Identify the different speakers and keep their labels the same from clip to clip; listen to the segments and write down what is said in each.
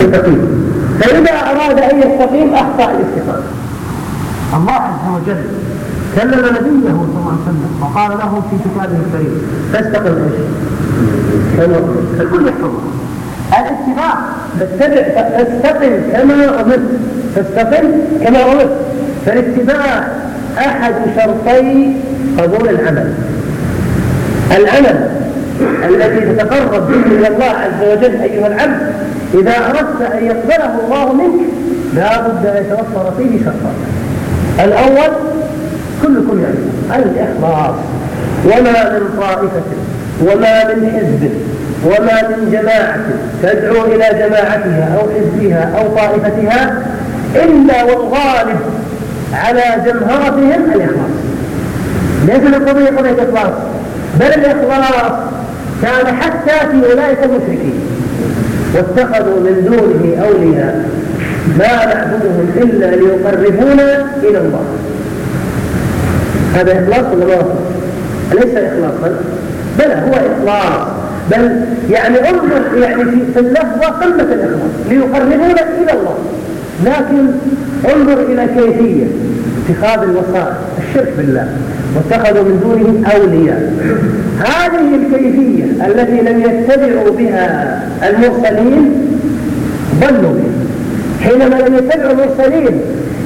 Speaker 1: يستقيم فإذا أراد أن يستقيم أخطأ الاستقامة. الله عز وجل كلم نبيه صلى الله عليه وسلم وقال له في كتابه الكريم فاستقم إيش؟ الكل يحفظه. الاتباع فاستقم كما أمرت فاستقم كما أمرت. فالاتباع أحد شرطي قبول العمل. العمل الذي تتقرب به إلى الله عز وجل أيها العبد إذا أردت أن يقبله الله منك لا بد أن يتوفر فيه شرطان الأول كلكم يعرف الإخلاص. وما من طائفة وما من حزب وما من جماعة تدعو إلى جماعتها أو حزبها أو طائفتها إلا والغالب على جمهرتهم الإخلاص. ليس القضية قضيه اخلاص بل الإخلاص. كان حتى في أولئك المشركين. واتخذوا من دونه أولياء ما نعبدهم إلا ليقربونا إلى الله. هذا إخلاص ولا أليس إخلاصا. بل هو إخلاص. بل يعني انظر يعني في اللفظة قمة الإخلاص. ليقربونا إلى الله. لكن انظر إلى كيفية اتخاذ الوسائل الشرك بالله. واتخذوا من دونه أولياء. هذه الكيفية التي لم يتبعوا بها المرسلين ضلوا. بها حينما لم يتبعوا المرسلين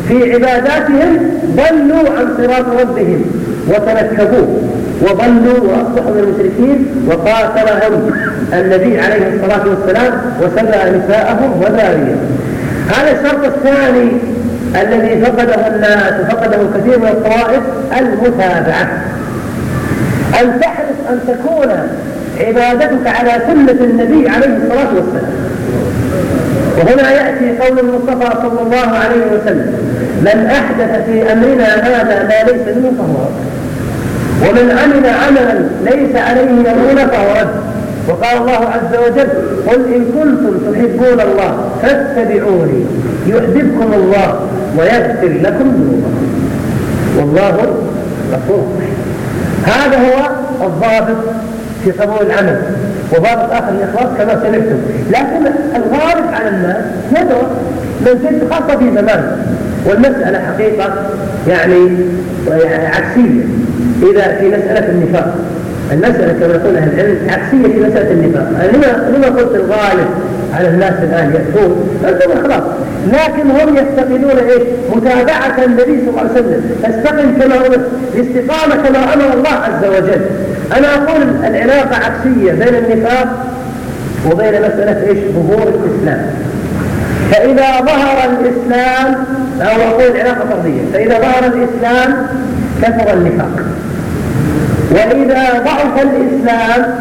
Speaker 1: في عباداتهم ضلوا عن صراط ربهم وتنكبوه وضلوا وأصبحوا من المشركين وقاتلهم النبي عليه الصلاة والسلام وسبى نساءهم وذاريهم هذا الشرط الثاني الذي فقده الناس وفقده كثير من الطوائف المتابعة. أن تحرص أن تكون عبادتك على سنة النبي عليه الصلاة والسلام. وهنا يأتي قول المصطفى صلى الله عليه وسلم من أحدث في أمرنا هذا ما ليس منه فهو ومن عمل عملا ليس عليه يمون فهو رد. وقال الله عز وجل قل إن كنتم تحبون الله فاتبعوني يحببكم الله ويغفر لكم ذنوبكم. والله غفور هذا هو الضابط في قبول العمل. وضابط آخر الإخلاص كما سمعتم. لكن الغالب على الناس يدعو من جد خاصة في زمان. والمسألة حقيقة يعني عكسية. إذا في مسألة النفاق. المسألة كما يقول أهل العلم عكسية في مسألة النفاق. لما لما قلت الغالب على الناس الآن يأتون فالدنيا خلاص. لكن هم يفتقدون إيش؟ متابعة النبي صلى الله عليه وسلم. فاستقم كما أمر الاستقامة كما أمر الله عز وجل. أنا أقول العلاقة عكسية بين النفاق وبين مسألة إيش؟ ظهور الإسلام. فإذا ظهر الإسلام أو أقول العلاقة طردية فإذا ظهر الإسلام كثر النفاق. وإذا ضعف الإسلام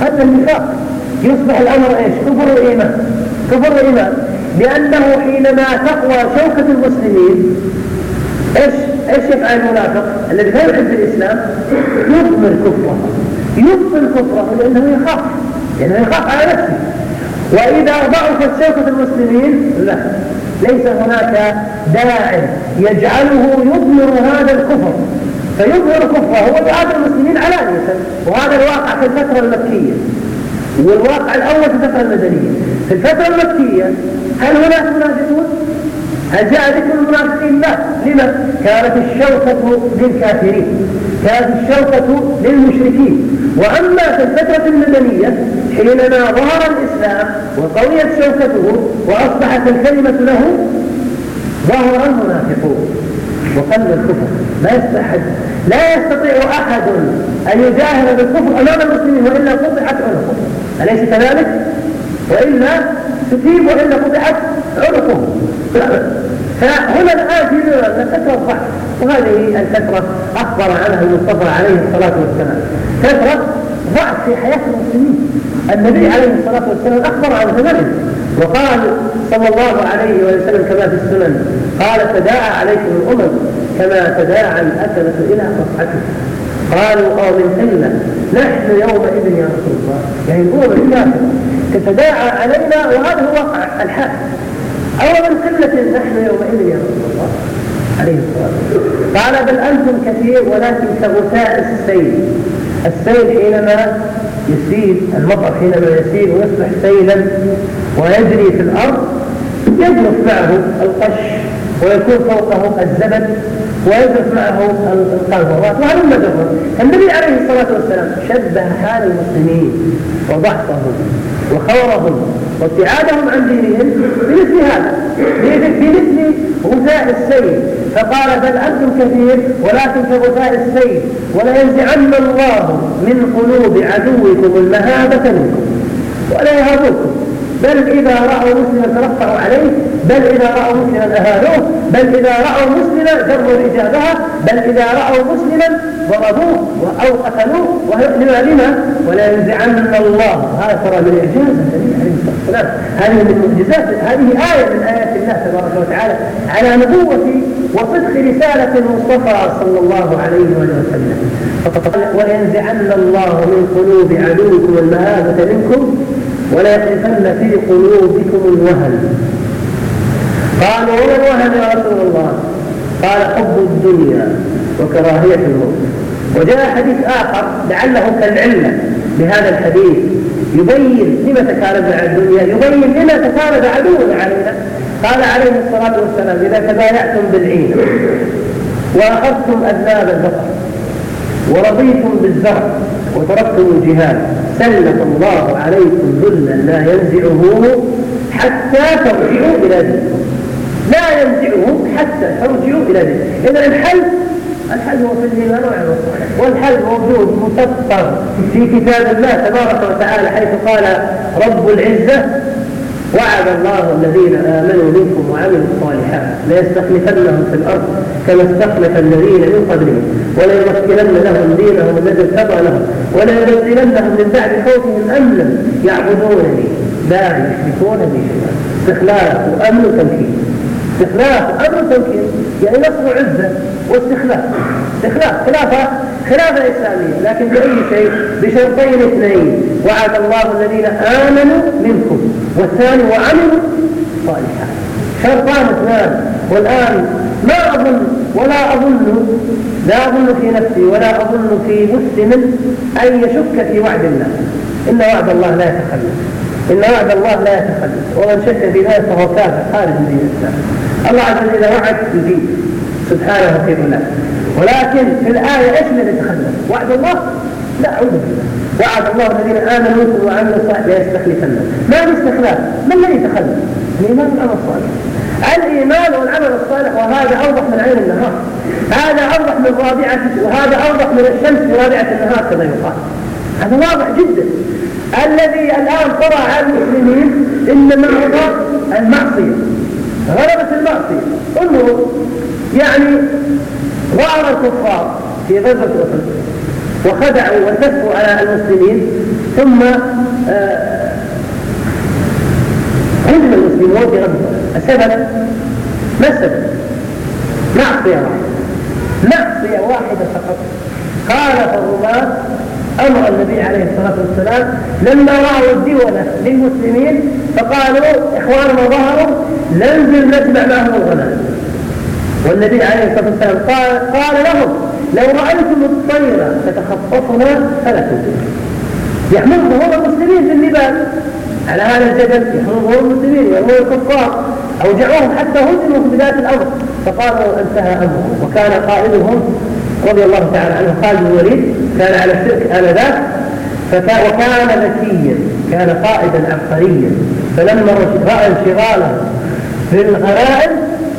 Speaker 1: قل النفاق. يصبح الأمر إيش؟ كفر الإيمان كفر الإيمان لأنه حينما تقوى شوكة المسلمين إيش؟ إيش يفعل المنافق؟ الذي لا يحب الإسلام يضمر كفره. يبطل كفره لأنه يخاف. لأنه يخاف على نفسه. وإذا ضعفت شوكة المسلمين لا. ليس هناك داع يجعله يضمر هذا الكفر. فيظهر كفره ويعاد المسلمين علانية. وهذا الواقع في الفترة المكية. والواقع الأول في الفترة المدنية. في الفترة المكية هل هناك منافقون؟ هل جاء ذكر المنافقين؟ لا. لما؟ كانت الشوكة للكافرين. كانت الشوكة للمشركين. وأما في الفترة المدنية حينما ظهر الإسلام وقويت شوكته وأصبحت الكلمة له ظهر المنافقون. وقل الكفر. لا يستحد لا يستطيع أحد أن يجاهر بالكفر أمام المسلمين وإلا قطعت عنقه. أليس كذلك؟ وإلا تثيب وإلا قطعت عنقه. فهنا الآن في كثرة الضعف وهذه الكثرة أخبر عنها المصطفى عليه الصلاة والسلام. كثرة ضعف في حياة المسلمين. النبي عليه الصلاة والسلام أخبر عن ثمنه وقال صلى الله عليه وسلم كما في السنن قال تداعى عليكم الأمم كما تداعى الأكلة إلى قصعته قالوا أو من قلة نحن يومئذ يا رسول الله. يعني الأمم الكافرة تتداعى علينا وهذا هو واقع الحال أو من قلة نحن يومئذ يا رسول الله. عليه الصلاة والسلام. قال بل أنتم كثير ولكن كغثاء السيل. السيل حينما يسيل المطر حينما يسيل ويصبح سيلا ويجري في الأرض يجلس معه القش. ويكون فوقه الزبد ويجلس معه القنطرات وهذا مجرد النبي عليه الصلاة والسلام شبه حال المسلمين وضعفهم وخورهم وابتعادهم عن دينهم بمثل هذا بمثل غثاء السيل. فقال بل أنتم كثير ولكن كغثاء السيل. ولينزعن الله من قلوب عدوكم المهابة منكم. ولا يهابوكم. بل إذا رأوا مسلما ترفعوا عليه بل إذا رأوا مسلما أهانوه بل إذا رأوا مسلما جروا إجابها بل إذا رأوا مسلما ضربوه أو قتلوه لما؟ لما؟ ولا ينزعن الله. هذا ترى من إعجاز النبي عليه الصلاة والسلام. هذه من المعجزات هذه آية من آيات الله تبارك وتعالى على نبوة وصدق رسالة المصطفى صلى الله عليه وسلم. وينزعن الله من قلوب عدوكم المهابة منكم ولا يقذفن في قلوبكم الوهن. قالوا وما الوهن يا رسول الله؟ قال حب الدنيا وكراهية الموت. وجاء حديث آخر لعله كالعلة بهذا الحديث. يبين لما تكالب على الدنيا يبين لما تكالب عدونا علينا. قال عليه الصلاة والسلام إذا تبايعتم بالعين وأخذتم أذناب البقر ورضيتم بالزرع وتركتم الجهاد سلط الله عليكم ذلا لا ينزعه حتى ترجعوا إلى دينكم. لا ينزعه حتى ترجعوا إلى دينكم. إذا الحل الحل هو في الإيمان وعلى والحل موجود مسطر في كتاب الله تبارك وتعالى حيث قال رب العزة وعد الله الذين آمنوا منكم وعملوا الصالحات ليستخلفنهم في الأرض كما استخلف الذين من قبلهم وليمكنن لهم دينهم الذي ارتضى لهم وليبدلنهم من بعد خوفهم أمنا يعبدونني. لا يشركون بي شيئا. استخلاف وأمن وتمكين استخلاف أمر وتمكين يعني نصر عزة واستخلاف. استخلاف خلافة خلافة إسلامية. لكن بأي شيء؟ بشرطين اثنين. وعد الله الذين آمنوا منكم. والثاني وعملوا صالحا شرطان اثنان. والآن ما أظن ولا أظن لا أظن في نفسي ولا أظن في مسلم أن يشك في وعد الله. إن وعد الله لا يتخلف. إن وعد الله لا يتخلف. ومن شك في ذلك فهو كافر خارج من دين الإسلام. الله عز وجل وعد يجيب. سبحانه الله ولكن في الآية إيش الذي يتخلف؟ وعد الله؟ لا أعوذ بالله. وعد الله الذين آمنوا وعملوا الصالحات ليستخلفن. ما في استخلاف من الذي يتخلف؟ الإيمان والعمل الصالح. الإيمان والعمل الصالح وهذا أوضح من عين النهار. هذا أوضح من رابعة وهذا أوضح من الشمس في رابعة النهار كما يقال. هذا واضح جدا. الذي الآن طرأ على المسلمين إنما هو المعصية. غلبة المعصية. انظروا يعني ظهر الكفار في غزوة أحد. وخدعوا وسفوا على المسلمين ثم آه، هزم المسلمون في غزوة. السبب؟ ما السبب؟ معصية واحدة. معصية واحدة فقط. خالف الرماة أمر النبي عليه الصلاة والسلام لما رأوا الدولة للمسلمين فقالوا إخواننا ظهروا ننزل نجمع معهم الغنائم والنبي عليه الصلاة والسلام قال, قال لهم لو رأيتم الطير تتخطفنا فلا تنزلوا يحمون ظهور المسلمين في النبال على هذا الجبل يحمون ظهور المسلمين يرمون الكفار. أوجعوهم حتى هزموا في ذات الأرض. فقالوا انتهى أمرهم. وكان قائدهم رضي الله تعالى عنه خالد بن الوليد كان على الشرك آنذاك وكان ذكيا كان قائدا عبقريا. فلما رأى انشغاله في الغرائب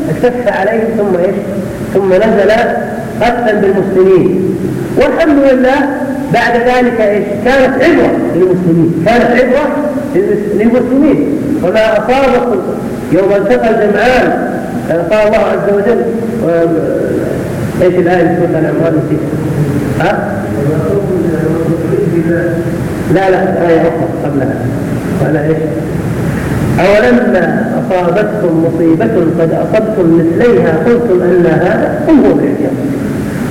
Speaker 1: التف عليهم ثم إيش؟ ثم نزل قتلا بالمسلمين. والحمد لله بعد ذلك إيش؟ كانت عبرة للمسلمين. كانت عبرة للمسلمين. وما أصابكم يوم التقى الجمعان قال الله عز وجل إيش الآية اللي سوره العمران نسيتها ها؟ لا لا آية أخرى قبلها. قال إيش؟ أولما أصابتكم مصيبة قد أصبتم مثليها قلتم أن هذا انظروا باحتياط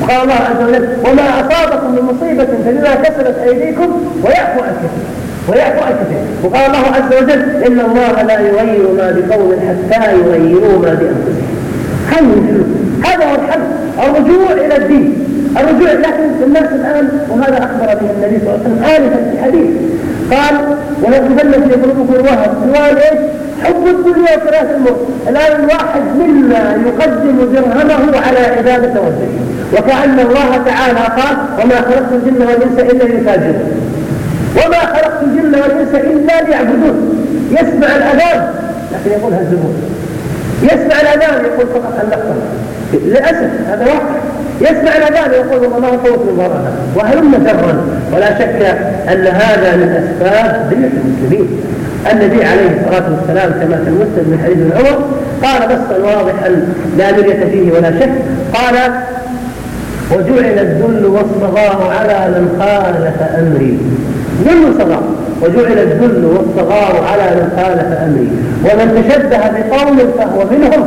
Speaker 1: وقال الله عز وجل وما أصابكم من مصيبة فبما كسبت أيديكم ويعفو عن كثير. ويعفو عن كثير. وقال الله عز وجل إن الله لا يغير ما بقوم حتى يغيروا ما بأنفسهم. هذا هو الحل. الرجوع إلى الدين. الرجوع لكن الناس الآن وهذا أخبر به النبي صلى الله عليه وسلم آنفا في حديث. قال ولا تبلد في قلوبكم الوهن. الوهن؟ حب الدنيا وكراهة الموت. الآن الواحد منا يقدم درهمه على عبادة وجهه وكأن الله تعالى قال وما خلقت الجن والإنس إلا ليتاجرون وما خلقت الجن والإنس إلا ليعبدون. يسمع الأذان لكن يقول هزمون يسمع الأذان يقول فقط اللقطة للأسف هذا واقع. يسمع الأذان يقول والله ما فوت المباراة وهلم جرا ولا شك أن هذا من أسباب ذلة المسلمين. النبي عليه الصلاة والسلام كما في المسلم من حديث ابن عمر قال نصا واضحا لا مرية فيه ولا شك. قال وجعل الذل والصغار على من خالف أمري. ذل صغار. وجعل الذل والصغار على من خالف أمري. ومن تشبه بقوم فهو منهم.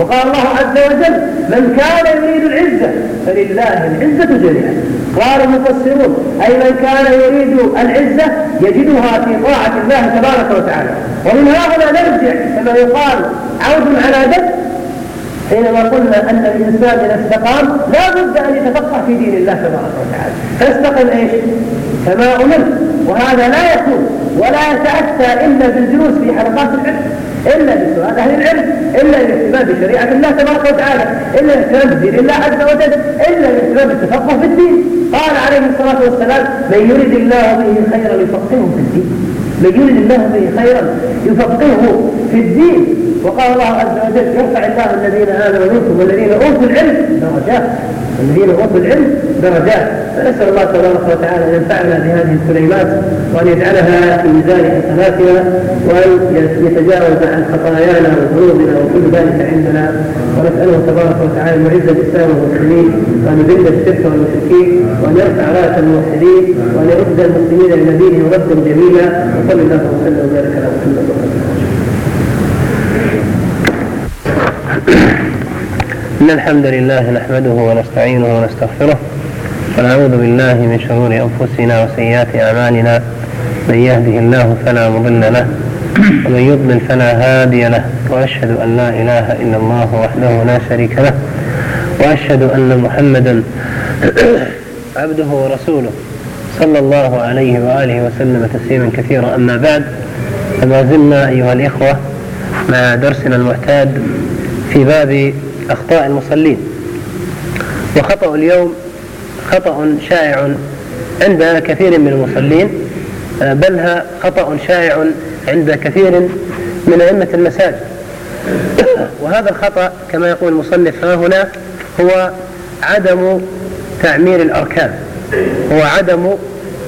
Speaker 1: وقال الله عز وجل من كان يريد العزة فلله العزة جميعا. قال المفسرون أي من كان يريد العزة يجدها في طاعة الله تبارك وتعالى. ومن هنا نرجع كما يقال عود على دب حينما قلنا أن الإنسان إذا استقام لا بد أن يتفقه في دين الله تبارك وتعالى. فاستقم إيش؟ كما أمرت. وهذا لا يكون ولا يتأتى إلا بالجلوس في حلقات العلم. إلا بسؤال أهل العلم إلا الاهتمام بشريعة الله تبارك وتعالى إلا الاهتمام بدين الله عز وجل إلا الاهتمام بالتفقه في الدين. قال عليه الصلاة والسلام من يريد الله به خيرا يفقهه في الدين. من يريد الله به خيرا يفقهه في الدين. وقال الله عز وجل يرفع الله الذين آمنوا منكم والذين أوتوا العلم درجات. الذين أوتوا العلم درجات. فنسأل الله تبارك وتعالى أن ينفعنا بهذه الكلمات وأن يجعلها في ميزان حسناتنا وأن يتجاوز عن خطايانا وذنوبنا وكل ذلك عندنا. ونسأله تبارك وتعالى أن يعز الإسلام والمسلمين وأن يذل الشرك والمشركين وأن يرفع رايه الموحدين وأن يرد المسلمين إلى دينهم ردا جميلا. وصلى الله وسلم وبارك على محمد وعلى
Speaker 2: إن الحمد لله نحمده ونستعينه ونستغفره ونعوذ بالله من شرور أنفسنا وسيئات أعمالنا. من يهده الله فلا مضل له ومن يضلل فلا هادي له وأشهد أن لا إله إلا الله وحده لا شريك له وأشهد أن محمدا عبده ورسوله صلى الله عليه وآله وسلم تسليما كثيرا. أما بعد فما زلنا أيها الإخوة مع درسنا المعتاد في باب أخطاء المصلين. وخطأ اليوم خطأ شائع عند كثير من المصلين بل خطأ شائع عند كثير من أئمة المساجد. وهذا الخطأ كما يقول المصنف ها هنا هو عدم تعمير الأركان. هو عدم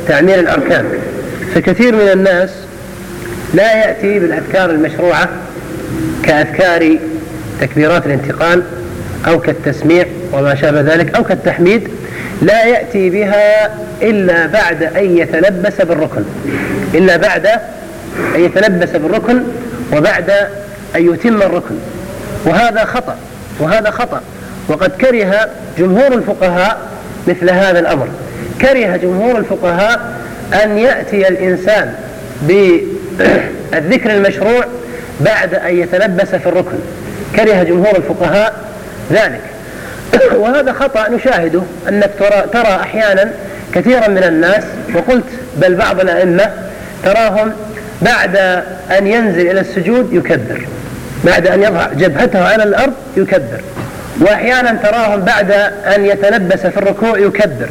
Speaker 2: تعمير الأركان. فكثير من الناس لا يأتي بالأذكار المشروعة كأذكار تكبيرات الانتقال أو كالتسميع وما شابه ذلك أو كالتحميد لا يأتي بها إلا بعد أن يتلبس بالركن. إلا بعد أن يتلبس بالركن وبعد أن يتم الركن. وهذا خطأ وهذا خطأ. وقد كره جمهور الفقهاء مثل هذا الأمر. كره جمهور الفقهاء أن يأتي الإنسان بالذكر المشروع بعد أن يتلبس في الركن. كره جمهور الفقهاء ذلك. وهذا خطأ نشاهده أنك ترى, ترى أحيانا كثيرا من الناس وقلت بل بعض الأئمة تراهم بعد أن ينزل إلى السجود يكبر بعد أن يضع جبهته على الأرض يكبر. وأحيانا تراهم بعد أن يتلبس في الركوع يكبر.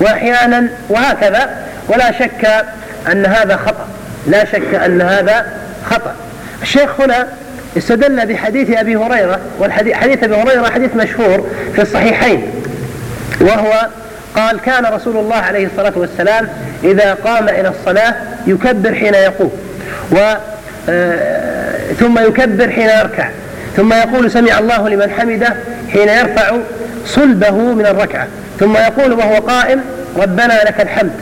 Speaker 2: وأحيانا وهكذا ولا شك أن هذا خطأ. لا شك أن هذا خطأ. الشيخ هنا استدل بحديث أبي هريرة والحديث أبي هريرة حديث مشهور في الصحيحين. وهو قال كان رسول الله عليه الصلاة والسلام إذا قام إلى الصلاة يكبر حين يقوم و آه، ثم يكبر حين يركع ثم يقول سمع الله لمن حمده حين يرفع صلبه من الركعة ثم يقول وهو قائم ربنا لك الحمد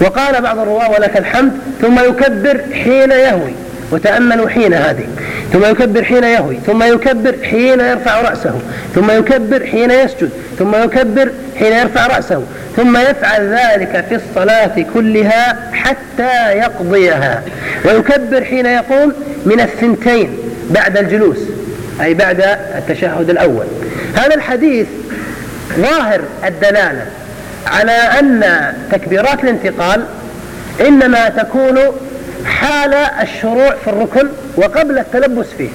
Speaker 2: وقال بعض الرواة ولك الحمد ثم يكبر حين يهوي. وتأملوا حين هذه. ثم يكبر حين يهوي. ثم يكبر حين يرفع رأسه. ثم يكبر حين يسجد. ثم يكبر حين يرفع رأسه. ثم يفعل ذلك في الصلاة كلها حتى يقضيها. ويكبر حين يقوم من الثنتين بعد الجلوس أي بعد التشهد الأول. هذا الحديث ظاهر الدلالة على أن تكبيرات الانتقال إنما تكون حال الشروع في الركن وقبل التلبس فيه.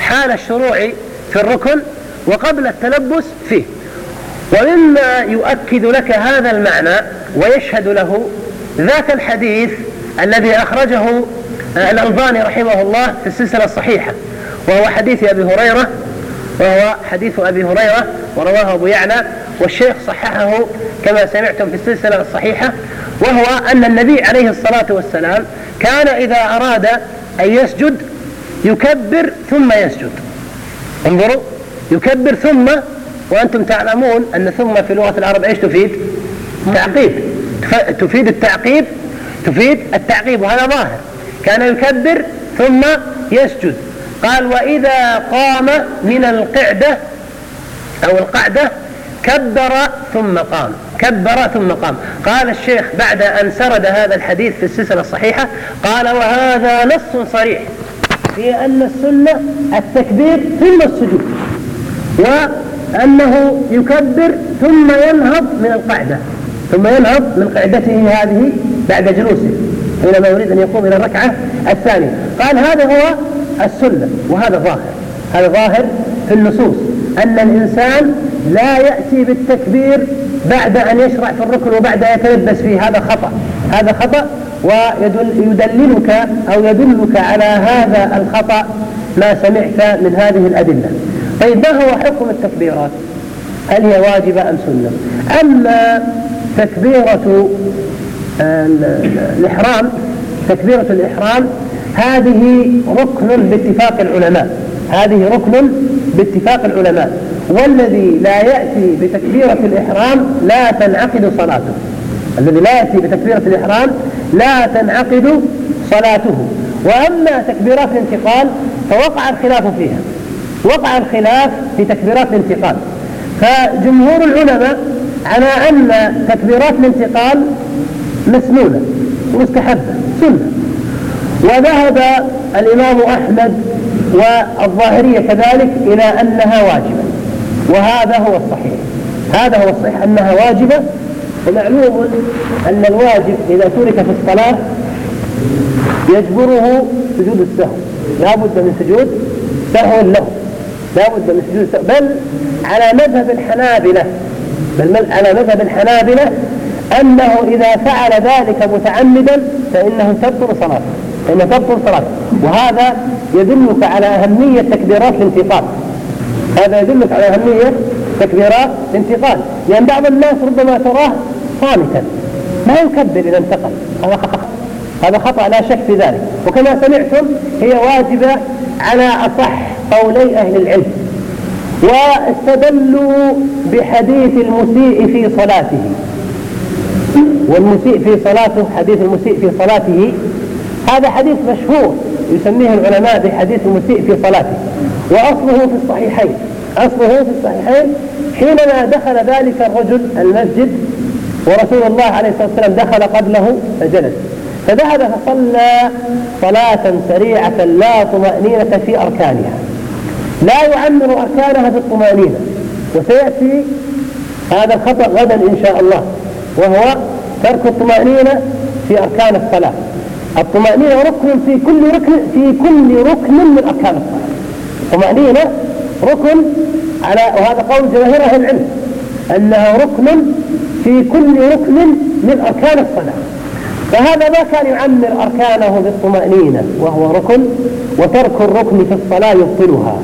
Speaker 2: حال الشروع في الركن وقبل التلبس فيه. ومما يؤكد لك هذا المعنى ويشهد له ذاك الحديث الذي أخرجه الألباني رحمه الله في السلسلة الصحيحة وهو حديث أبي هريرة وهو حديث أبي هريرة ورواه أبو يعلى والشيخ صححه كما سمعتم في السلسلة الصحيحة وهو أن النبي عليه الصلاة والسلام كان إذا أراد أن يسجد يكبر ثم يسجد. انظروا يكبر ثم وأنتم تعلمون أن ثم في لغة العرب إيش تفيد؟ تعقيب. تفيد التعقيب تفيد التعقيب وهذا ظاهر. كان يكبر ثم يسجد. قال وإذا قام من القعدة أو القعدة كبر ثم قام. كبر ثم قام. قال الشيخ بعد أن سرد هذا الحديث في السلسلة الصحيحة قال وهذا نص صريح في أن السنة التكبير ثم السجود وأنه يكبر ثم ينهض من القعدة ثم ينهض من قعدته هذه بعد جلوسه حينما يريد أن يقوم إلى الركعة الثانية. قال هذا هو السنة وهذا ظاهر هذا ظاهر في النصوص أن الإنسان لا يأتي بالتكبير بعد أن يشرع في الركن وبعد أن يتلبس فيه. هذا خطأ. هذا خطأ ويدللك أو يدلك على هذا الخطأ ما سمعت من هذه الأدلة. طيب ما هو حكم التكبيرات؟ هل هي واجبة أم سنة؟ أما تكبيرة الإحرام تكبيرة الإحرام هذه ركن باتفاق العلماء. هذه ركن باتفاق العلماء. والذي لا يأتي بتكبيرة الإحرام لا تنعقد صلاته. الذي لا يأتي بتكبيرة الإحرام لا تنعقد صلاته. وأما تكبيرات الانتقال فوقع الخلاف فيها. وقع الخلاف في تكبيرات الانتقال. فجمهور العلماء على أن تكبيرات الانتقال مسنونة مستحبة سنة. وذهب الإمام أحمد والظاهرية كذلك إلى أنها واجبة. وهذا هو الصحيح. هذا هو الصحيح أنها واجبة. ومعلوم أن الواجب إذا ترك في الصلاة يجبره سجود السهو. لا بد من سجود سهو له. لا بد من سجود سهو بل على مذهب الحنابلة بل على مذهب الحنابلة أنه إذا فعل ذلك متعمدا فإنه تبطل صلاته. فإنه تبطل صلاته. وهذا يدلك على أهمية تكبيرات الانتقال. هذا يدلك على أهمية تكبيرات الانتقال. لأن بعض الناس ربما تراه صامتا ما يكبر إذا انتقل. هذا خطأ. هذا خطأ لا شك في ذلك. وكما سمعتم هي واجبة على أصح قولي أهل العلم. واستدلوا بحديث المسيء في صلاته. والمسيء في صلاته حديث المسيء في صلاته هذا حديث مشهور يسميه العلماء بحديث المسيء في صلاته. وأصله في الصحيحين. أصله في الصحيحين حينما دخل ذلك الرجل المسجد ورسول الله عليه الصلاة والسلام دخل قبله فجلس. فذهب فصلى صلاة سريعة لا طمأنينة في أركانها. لا يعمر أركانها بالطمأنينة. وسيأتي هذا الخطأ غدا إن شاء الله وهو ترك الطمأنينة في أركان الصلاة. الطمأنينة ركن في كل ركن في كل ركن من أركان الصلاة. الطمأنينة ركن على وهذا قول جماهير أهل العلم أنها ركن في كل ركن من أركان الصلاة. فهذا ما كان يعمر أركانه بالطمأنينة وهو ركن وترك الركن في الصلاة يبطلها.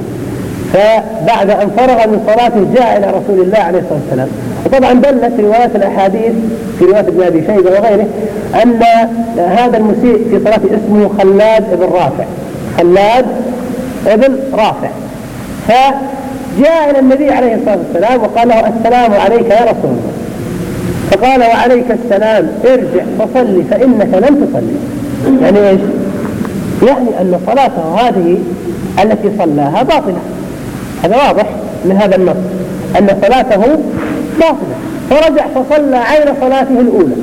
Speaker 2: فبعد أن فرغ من صلاته جاء إلى رسول الله عليه الصلاة والسلام. وطبعا دلت روايات الأحاديث في رواية ابن أبي شيبة وغيره أن هذا المسيء في صلاته اسمه خلاد بن رافع. خلاد بن رافع. فجاء إلى النبي عليه الصلاة والسلام وقال له السلام عليك يا رسول الله. فقال وعليك السلام ارجع فصلي فإنك لم تصلي. يعني إيش؟ يعني أن صلاته هذه التي صلاها باطلة. هذا واضح من هذا النص أن صلاته باطلة. فرجع فصلى عين صلاته الأولى.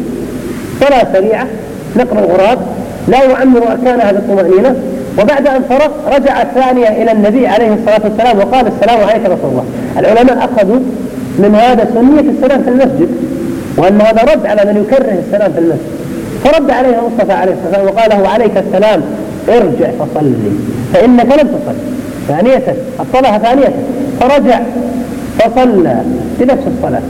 Speaker 2: صلاة سريعة نقر الغراب. لا يعمر أركانها بالطمأنينة. وبعد أن فرغ رجع الثانية إلى النبي عليه الصلاة والسلام وقال السلام عليك رسول الله. العلماء أخذوا من هذا سنية السلام في المسجد وأن هذا رد على من يكره السلام في المسجد. فرد عليه المصطفى عليه الصلاة والسلام وقال له عليك السلام ارجع فصلي فإنك لم تصل ثانية الصلاة ثانية فرجع فصلى بنفس الصلاة.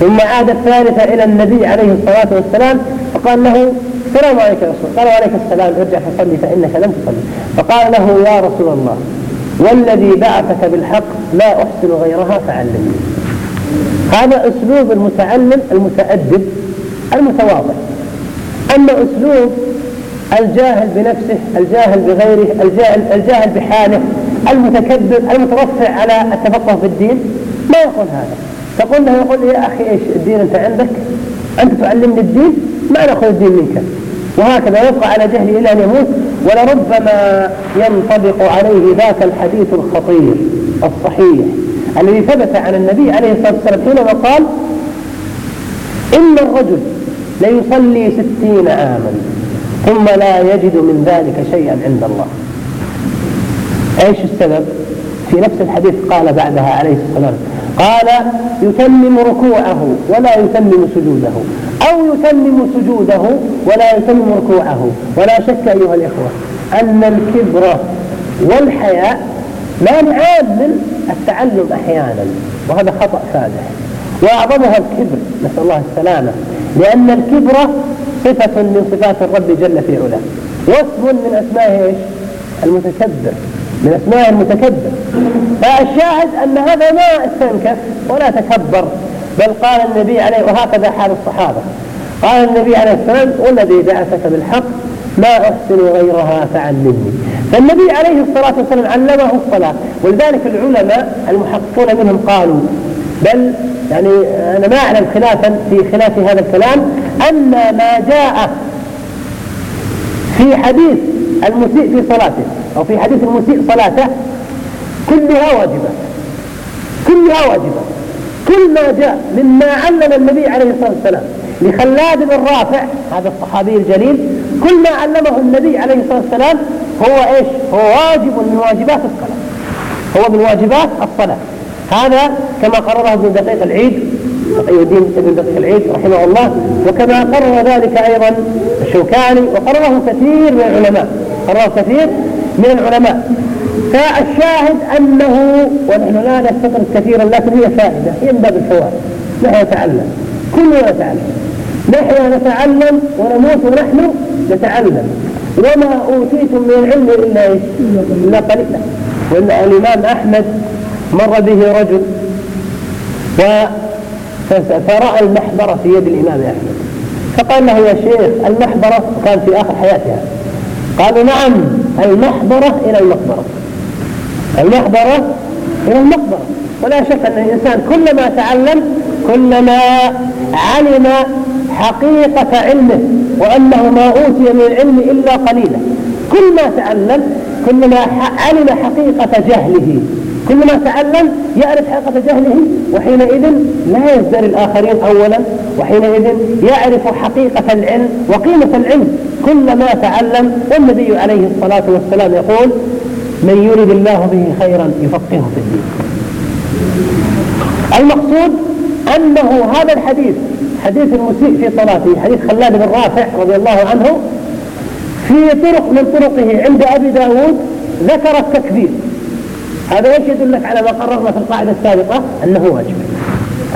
Speaker 2: ثم عاد الثالثة إلى النبي عليه الصلاة والسلام فقال له السلام عليك يا رسول قال وعليك السلام ارجع فصلي فإنك لم تصلي. فقال له يا رسول الله والذي بعثك بالحق لا أحسن غيرها فعلمني. هذا أسلوب المتعلم المتأدب المتواضع. أما أسلوب الجاهل بنفسه الجاهل بغيره الجاهل, الجاهل بحاله المتكبر المترفع على التفقه في الدين ما يقول هذا. تقول له يقول يا أخي إيش الدين أنت عندك؟ أنت تعلمني الدين ما نأخذ الدين منك. وهكذا يبقى على جهله إلى أن يموت ولربما ينطبق عليه ذاك الحديث الخطير الصحيح الذي ثبت عن النبي عليه الصلاة والسلام حينما قال إن الرجل ليصلي ستين عاما ثم لا يجد من ذلك شيئا عند الله. إيش السبب؟ في نفس الحديث قال بعدها عليه الصلاة والسلام قال يتمم ركوعه ولا يتمم سجوده أو يتمم سجوده ولا يتمم ركوعه. ولا شك أيها الإخوة أن الكبر والحياء مانعان من التعلم أحيانا وهذا خطأ فادح. وأعظمها الكبر نسأل الله السلامة لأن الكبر صفة من صفات الرب جل في علاه. واسم من أسمائه؟ المتكبر. من أسماء المتكبر. فالشاهد أن هذا ما استنكف ولا تكبر بل قال النبي عليه وهكذا حال الصحابة. قال النبي عليه السلام والذي بعثك بالحق ما أحسن غيرها فعلمني. فالنبي عليه الصلاة والسلام علمه الصلاة. ولذلك العلماء المحققون منهم قالوا بل يعني أنا ما أعلم خلافا في خلاف هذا الكلام أن ما جاء في حديث المسيء في صلاته أو في حديث المسيء صلاته كلها واجبة. كلها واجبة. كل ما جاء مما علم النبي عليه الصلاة والسلام لخلاد بن رافع هذا الصحابي الجليل كل ما علمه النبي عليه الصلاة والسلام هو إيش؟ هو واجب من واجبات الصلاة. هو من واجبات الصلاة. هذا كما قرره ابن دقيق العيد تقي الدين ابن دقيق العيد رحمه الله وكما قرر ذلك أيضا الشوكاني وقرره كثير من العلماء. قرره كثير من العلماء. فالشاهد أنه ونحن لا نستطرد كثيرا لكن هي فائدة هي من باب الفوائد. نحن نتعلم. كلنا نتعلم. نحن نتعلم ونموت ونحن نتعلم. وما أوتيتم من العلم إلا إيش؟ إلا قليلا. وإن الإمام أحمد مر به رجل فرأى المحبرة في يد الإمام أحمد. فقال له يا شيخ المحبرة كان في آخر حياتها. قالوا نعم المحبرة إلى المقبرة. المحبرة إلى المقبرة. ولا شك أن الإنسان كلما تعلم كلما علم حقيقة علمه وأنه ما أوتي من العلم إلا قليلا. كل ما تعلم كلما علم حقيقة جهله. كلما تعلم يعرف حقيقة جهله وحينئذ لا يزدر الآخرين أولا وحينئذ يعرف حقيقة العلم وقيمة العلم. كلما تعلم والنبي عليه الصلاة والسلام يقول من يرد الله به خيرا يفقهه في الدين. المقصود أنه هذا الحديث حديث المسيء في صلاته حديث خلاد بن رافع رضي الله عنه في طرق من طرقه عند أبي داود ذكر التكبير. هذا إيش يدلك على ما قررنا في القاعدة السابقة؟ أنه واجب.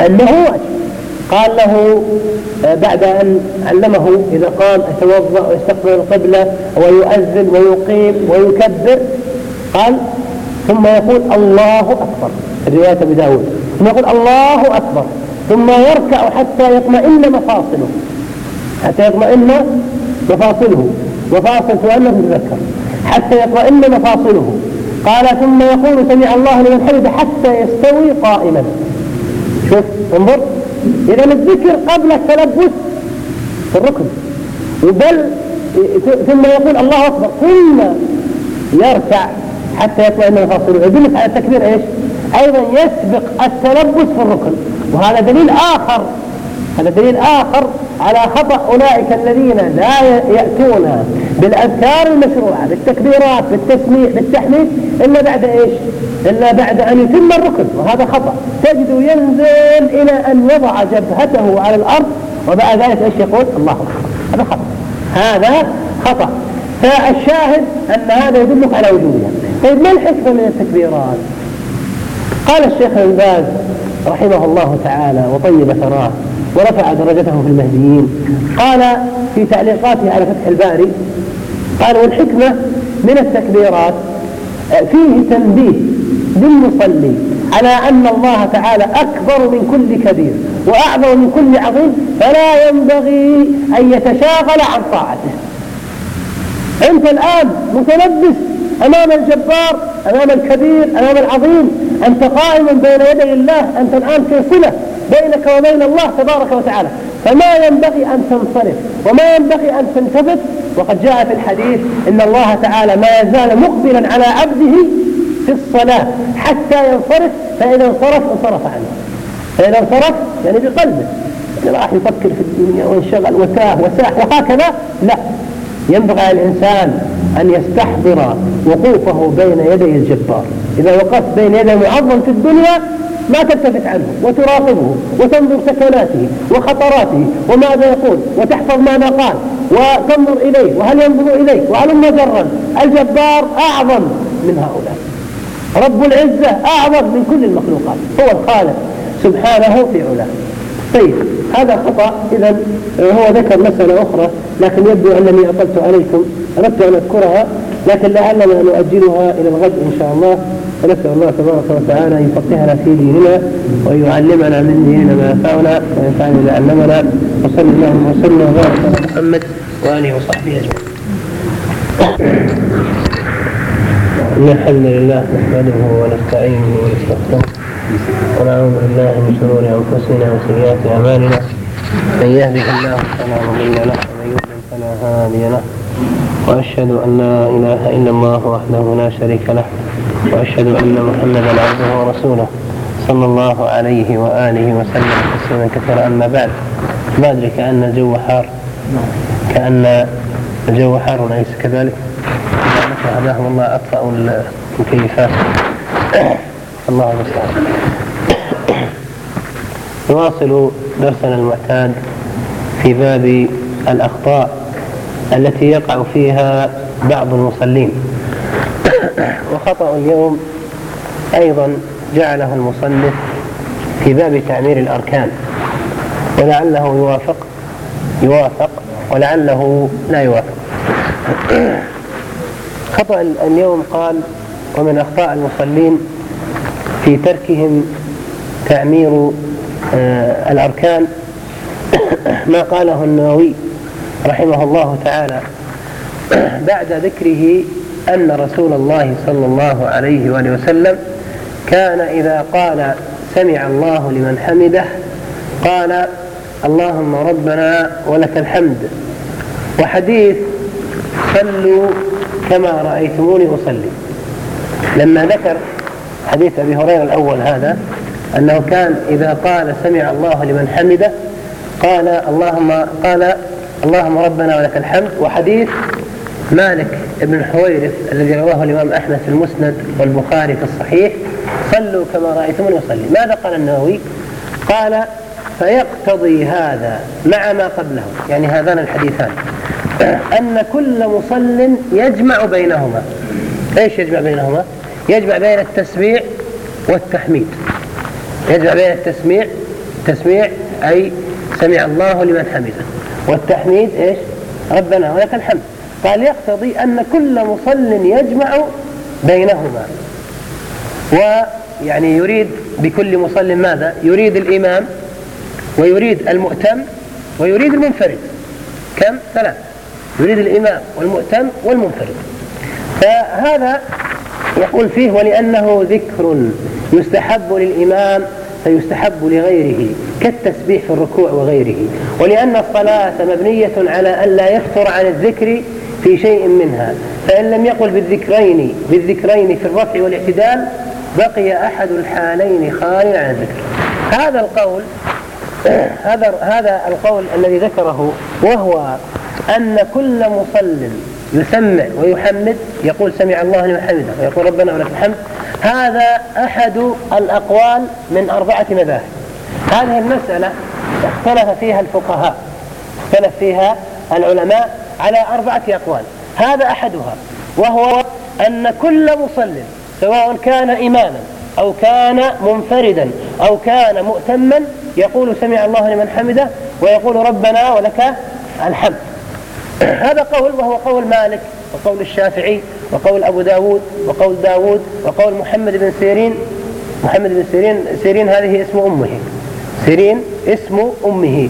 Speaker 2: أنه واجب. قال له آه، بعد أن علمه إذا قام يتوضأ ويستقبل القبلة ويؤذن ويقيم ويكبر قال ثم يقول الله أكبر. رواية أبي داود. ثم يقول الله أكبر. ثم يركع حتى يطمئن مفاصله. حتى يطمئن مفاصله. مفاصل سؤال تتذكر حتى يطمئن مفاصله. قال ثم يقول سمع الله لمن حمد حتى يستوي قائما. شوف انظر. إذا الذكر قبل التلبس في الركن. بل ثم يقول الله أكبر. ثم يركع حتى يطمئن مفاصله يدلك على التكبير إيش؟ أيضا يسبق التلبس في الركن. وهذا دليل آخر. هذا دليل آخر
Speaker 1: على خطأ أولئك الذين لا يأتون بالأذكار المشروعة بالتكبيرات بالتسميع بالتحميد إلا بعد إيش؟ إلا بعد أن يتم الركن. وهذا خطأ. تجد ينزل إلى أن يضع جبهته على الأرض وبعد ذلك إيش يقول؟ الله أكبر. هذا خطأ هذا خطأ. فالشاهد أن هذا يدلك على وجودها طيب ما الحكمة من التكبيرات؟ قال الشيخ الباز رحمه الله تعالى وطيب ثراه ورفع درجته في المهديين قال في تعليقاته على فتح الباري قال والحكمة من التكبيرات فيه تنبيه للمصلي على أن الله تعالى أكبر من كل كبير وأعظم من كل عظيم فلا ينبغي أن يتشاغل عن طاعته. أنت الآن متلبس أمام الجبار أمام الكبير أمام العظيم أنت قائم بين يدي الله أنت الآن في صلة بينك وبين الله تبارك وتعالى. فما ينبغي أن تنصرف وما ينبغي أن تنتفت وقد جاء في الحديث إن الله تعالى ما يزال مقبلا على عبده في الصلاة حتى ينصرف فإذا انصرف انصرف عنه. فإذا انصرف يعني بقلبه. يعني راح يفكر في الدنيا وانشغل وساه وساح وهكذا لا. ينبغي على الإنسان أن يستحضر وقوفه بين يدي الجبار. إذا وقفت بين يدي معظم في الدنيا ما تلتفت عنه وتراقبه وتنظر سكناته وخطراته وماذا يقول وتحفظ ماذا قال وتنظر إليه وهل ينظر إليك وهل مجرا الجبار أعظم من هؤلاء. رب العزة أعظم من كل المخلوقات. هو الخالق سبحانه في علاه. طيب هذا خطأ. إذا هو ذكر مسألة أخرى. لكن يبدو أنني أطلت عليكم. أردت أن أذكرها لكن لعلنا نؤجلها إلى الغد إن شاء الله. ونسأل الله تبارك وتعالى أن يفقهنا في ديننا وأن يعلمنا من ديننا ما ينفعنا وينفعنا ما علمنا. وصلى الله وسلم وبارك على محمد وآله وصحبه أجمعين. إن الحمد لله نحمده ونستعينه ونستغفره ونعوذ بالله من شرور أنفسنا وسيئات أعمالنا. من يهده الله فلا مضل له فلا هادي له وأشهد أن لا إله إلا الله وحده لا شريك له. وأشهد أن محمدا عبده ورسوله صلى الله عليه وآله وسلم تسليما كثيرا. أما بعد ما أدري كأن الجو حار. كأن الجو حار أليس كذلك؟ هداهم الله أطفأوا المكيفات الله المستعان. نواصل درسنا المعتاد في باب الأخطاء. التي يقع فيها بعض المصلين. وخطأ اليوم أيضا جعله المصنف في باب تعمير الأركان ولعله يوافق يوافق ولعله لا يوافق. خطأ اليوم قال ومن أخطاء المصلين في تركهم تعمير آه، الأركان. ما قاله النووي رحمه الله تعالى بعد ذكره أن رسول الله صلى الله عليه وآله وسلم كان إذا قال سمع الله لمن حمده قال اللهم ربنا ولك الحمد. وحديث صلوا كما رأيتموني أصلي. لما ذكر حديث أبي هريرة الأول هذا أنه كان إذا قال سمع الله لمن حمده قال اللهم قال اللهم ربنا ولك الحمد وحديث مالك بن الحويرث الذي رواه الإمام أحمد في المسند والبخاري في الصحيح. صلوا كما رأيتموني أصلي ماذا قال النووي؟ قال فيقتضي هذا مع ما قبله. يعني هذان الحديثان. أن كل مصل يجمع بينهما. إيش يجمع بينهما؟ يجمع بين التسميع والتحميد. يجمع بين التسميع تسميع أي سمع الله لمن حمده. والتحميد إيش؟ ربنا ولك الحمد. قال يقتضي أن كل مصل يجمع بينهما. ويعني يريد بكل مصل ماذا؟ يريد الإمام ويريد المؤتم ويريد المنفرد. كم؟ ثلاث. يريد الإمام والمؤتم والمنفرد. فهذا يقول فيه ولأنه ذكر يستحب للإمام فيستحب لغيره كالتسبيح في الركوع وغيره. ولأن الصلاة مبنية على أن لا يفتر عن الذكر في شيء منها. فإن لم يقل بالذكرين بالذكرين في الرفع والاعتدال بقي أحد الحالين خاليا عن الذكر. هذا القول
Speaker 2: هذا هذا القول الذي ذكره وهو أن كل مصل يسمع ويحمد يقول سمع الله لمن حمده ويقول ربنا ولك الحمد هذا أحد الأقوال من أربعة مذاهب. هذه المسألة اختلف فيها الفقهاء اختلف فيها العلماء على أربعة أقوال. هذا أحدها وهو أن كل مصل سواء كان إماما أو كان منفردا أو كان مؤتما يقول سمع الله لمن حمده ويقول ربنا ولك الحمد. هذا قول وهو قول مالك وقول الشافعي وقول أبو داود وقول داود وقول محمد بن سيرين. محمد بن سيرين سيرين هذه اسم أمه. سيرين اسم أمه.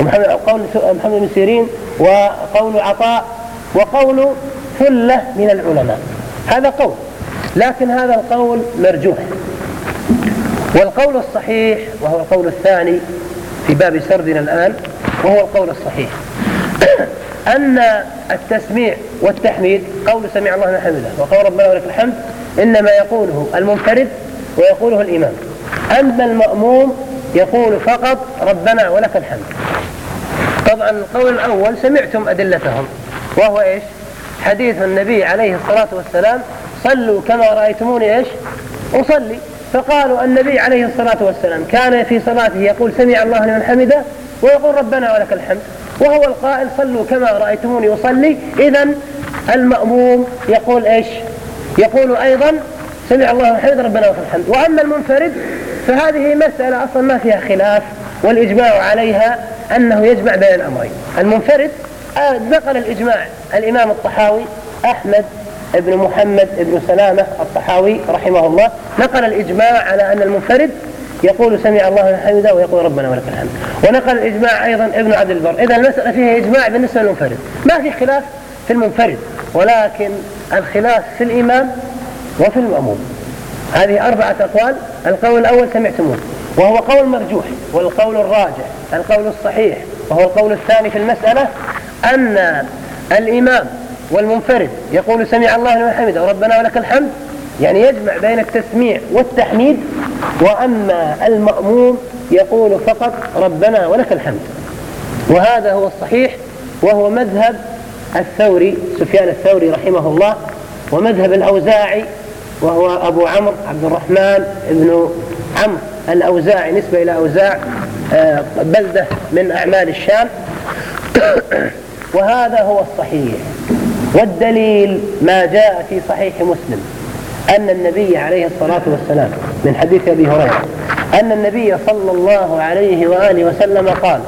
Speaker 2: ومحمد قول محمد بن سيرين وقول عطاء وقول ثلة من العلماء. هذا قول لكن هذا القول مرجوح. والقول الصحيح وهو القول الثاني في باب سردنا الآن وهو القول الصحيح. أن التسميع والتحميد قول سمع الله من حمده وقول ربنا ولك الحمد إنما يقوله المنفرد ويقوله الإمام. أما المأموم يقول فقط ربنا ولك الحمد. طبعا القول الأول سمعتم أدلتهم وهو إيش؟ حديث النبي عليه الصلاة والسلام صلوا كما رأيتموني إيش؟ أصلي. فقالوا النبي عليه الصلاة والسلام كان في صلاته يقول سمع الله لمن حمده ويقول ربنا ولك الحمد. وهو القائل صلوا كما رأيتموني أصلي. إذا المأموم يقول إيش؟ يقول أيضا سمع الله حمده ربنا ولك الحمد. وأما المنفرد فهذه مسألة أصلا ما فيها خلاف والإجماع عليها أنه يجمع بين الأمرين. المنفرد آه، نقل الإجماع الإمام الطحاوي أحمد ابن محمد ابن سلامة الطحاوي رحمه الله نقل الإجماع على أن المنفرد يقول سمع الله لمن حمده ويقول ربنا ولك الحمد. ونقل الإجماع أيضا ابن عبد البر. إذا المسألة فيها إجماع بالنسبة للمنفرد. ما في خلاف في المنفرد ولكن الخلاف في الإمام وفي المأموم. هذه أربعة أقوال. القول الأول سمعتموه وهو قول مرجوح والقول الراجح القول الصحيح وهو القول الثاني في المسألة أن الإمام والمنفرد يقول سمع الله لمن حمده وربنا ولك الحمد يعني يجمع بين التسميع والتحميد وأما المأموم يقول فقط ربنا ولك الحمد. وهذا هو الصحيح وهو مذهب الثوري سفيان الثوري رحمه الله ومذهب الأوزاعي وهو أبو عمرو عبد الرحمن بن عمرو الأوزاعي نسبة إلى أوزاع آه، بلدة من أعمال الشام. وهذا هو الصحيح. والدليل ما جاء في صحيح مسلم. أن النبي عليه الصلاة والسلام من حديث أبي هريرة أن النبي صلى الله عليه وآله وسلم قال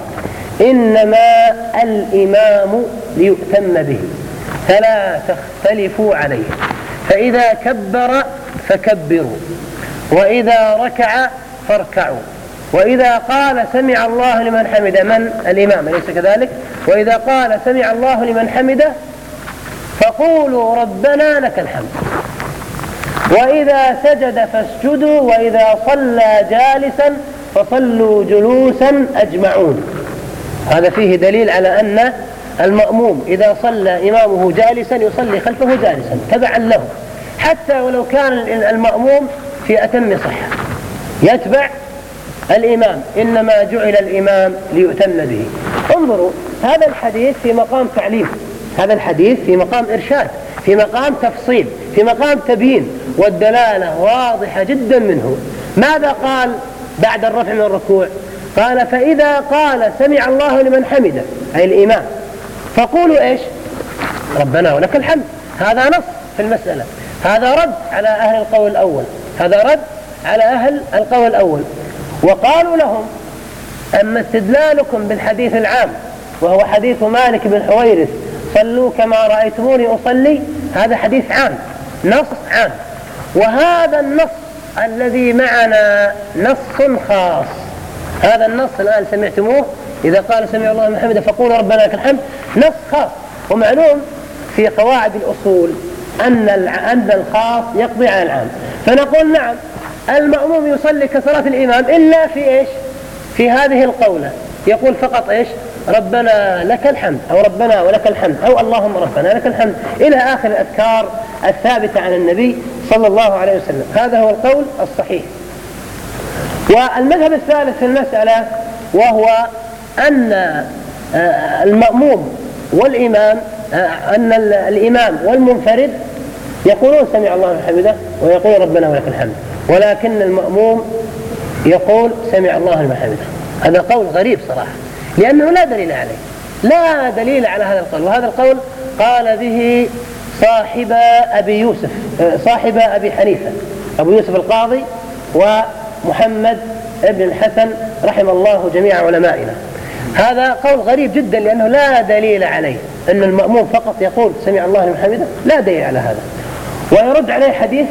Speaker 2: إنما الإمام ليؤتم به فلا تختلفوا عليه فإذا كبر فكبروا وإذا ركع فاركعوا وإذا قال سمع الله لمن حمده من؟ الإمام أليس كذلك؟ وإذا قال سمع الله لمن حمده فقولوا ربنا لك الحمد. وإذا سجد فاسجدوا وإذا صلى جالسا فصلوا جلوسا أجمعون. هذا فيه دليل على أن المأموم إذا صلى إمامه جالسا يصلي خلفه جالسا تبعا له. حتى ولو كان المأموم في أتم صحة. يتبع الإمام إنما جعل الإمام ليؤتم به. انظروا هذا الحديث في مقام تعليم هذا الحديث في مقام إرشاد في مقام تفصيل في مقام تبيين. والدلالة واضحة جدا منه. ماذا قال بعد الرفع من الركوع؟ قال فإذا قال سمع الله لمن حمده أي الإمام. فقولوا إيش؟ ربنا ولك الحمد. هذا نص في المسألة. هذا رد على أهل القول الأول. هذا رد على أهل القول الأول. وقالوا لهم أما استدلالكم بالحديث العام وهو حديث مالك بن حويرث صلوا كما رأيتموني أصلي هذا حديث عام نص عام. وهذا النص الذي معنا نص خاص. هذا النص الآن سمعتموه؟ إذا قال سمع الله محمد فقولوا ربنا لك الحمد. نص خاص. ومعلوم في قواعد الأصول أن أن الخاص يقضي على العام. فنقول نعم المأموم يصلي كصلاة الإمام إلا في إيش؟ في هذه القولة. يقول فقط إيش؟ ربنا لك الحمد أو ربنا ولك الحمد أو اللهم ربنا لك الحمد. إلى آخر الأذكار الثابتة عن النبي صلى الله عليه وسلم. هذا هو القول الصحيح. والمذهب الثالث في المسألة وهو أن آه، المأموم والإمام آه، أن الإمام والمنفرد يقولون سمع الله حمده ويقول ربنا ولك الحمد. ولكن المأموم يقول سمع الله لمن حمده. هذا قول غريب صراحة لأنه لا دليل عليه. لا دليل على هذا القول. وهذا القول قال به صاحب أبي يوسف آه، صاحب أبي حنيفة أبو يوسف القاضي ومحمد ابن الحسن رحم الله جميع علمائنا. هذا قول غريب جدا لأنه لا دليل عليه أن المأموم فقط يقول سمع الله لمن حمده لا دليل على هذا. ويرد عليه حديث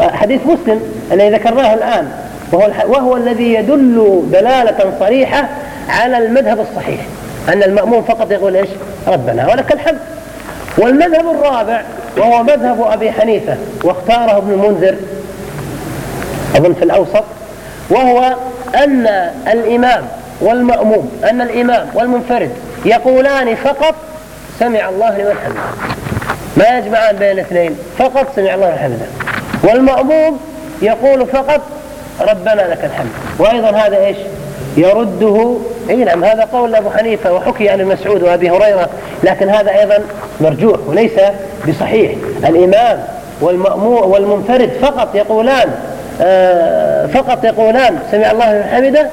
Speaker 2: حديث مسلم الذي ذكرناه الآن وهو, وهو الذي يدل دلالة صريحة على المذهب الصحيح أن المأموم فقط يقول إيش؟ ربنا ولك الحمد. والمذهب الرابع وهو مذهب أبي حنيفة واختاره ابن المنذر أظن في الأوسط وهو أن الإمام والمأموم أن الإمام والمنفرد يقولان فقط سمع الله لمن حمده. ما يجمعان بين الاثنين فقط سمع الله لمن حمده. والمأموم يقول فقط ربنا لك الحمد. وأيضا هذا إيش؟ يرده اي نعم هذا قول أبو حنيفة وحكي عن مسعود وأبي هريرة لكن هذا أيضا مرجوح وليس بصحيح. الإمام والمنفرد فقط يقولان آه، فقط يقولان سمع الله لمن حمده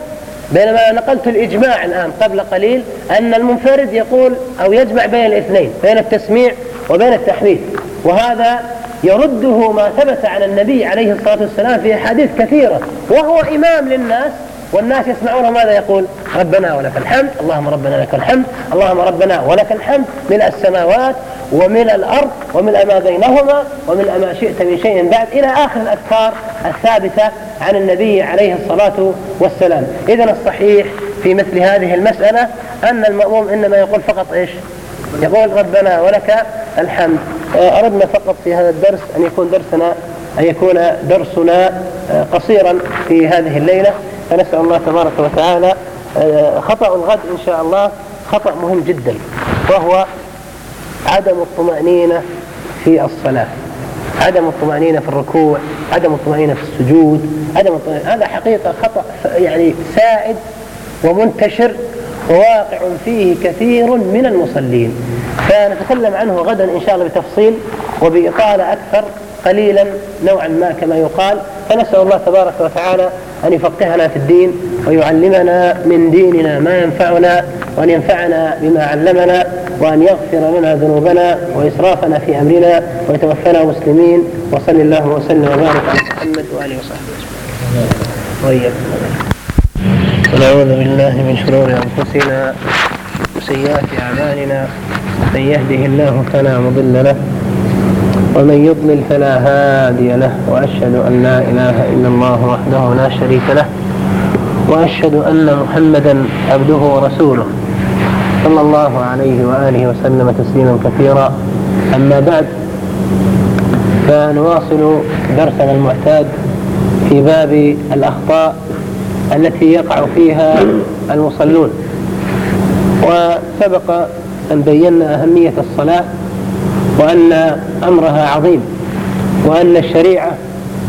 Speaker 2: بينما نقلت الإجماع الآن قبل قليل أن المنفرد يقول أو يجمع بين الاثنين بين التسميع وبين التحميد. وهذا يرده ما ثبت عن النبي عليه الصلاة والسلام في أحاديث كثيرة وهو إمام للناس والناس يسمعون ماذا يقول؟ ربنا ولك الحمد اللهم ربنا لك الحمد اللهم ربنا ولك الحمد ملء السماوات ومن الأرض ومن ما بينهما ومن ما شئت من شيء بعد إلى آخر الأذكار الثابتة عن النبي عليه الصلاة والسلام. إذا الصحيح في مثل هذه المسألة أن المأموم إنما يقول فقط إيش؟ يقول ربنا ولك الحمد. أردنا فقط في هذا الدرس أن يكون درسنا أن يكون درسنا قصيرا في هذه الليلة. فنسأل الله تبارك وتعالى خطأ الغد إن شاء الله خطأ مهم جدا وهو عدم الطمأنينة في الصلاة عدم الطمأنينة في الركوع عدم الطمأنينة في السجود عدم الطمأنينة هذا حقيقة خطأ يعني سائد ومنتشر وواقع فيه كثير من المصلين. فنتكلم عنه غدا إن شاء الله بتفصيل وبإطالة أكثر قليلا نوعا ما كما يقال. فنسأل الله تبارك وتعالى أن يفقهنا في الدين ويعلمنا من ديننا ما ينفعنا وأن ينفعنا بما علمنا وأن يغفر لنا ذنوبنا وإسرافنا في أمرنا ويتوفنا مسلمين وصل الله وسلم وبارك على محمد وآله وصحبه طيب. ونعوذ بالله من شرور أنفسنا وسيئات أعمالنا من يهده الله فلا مضل له ومن يضلل فلا هادي له وأشهد أن لا إله إلا الله وحده لا شريك له وأشهد أن محمدا عبده ورسوله صلى الله عليه وآله وسلم تسليما كثيرا. أما بعد فنواصل درسنا المعتاد في باب الأخطاء التي يقع فيها المصلون. وسبق أن بينا أهمية الصلاة وأن أمرها عظيم وأن الشريعة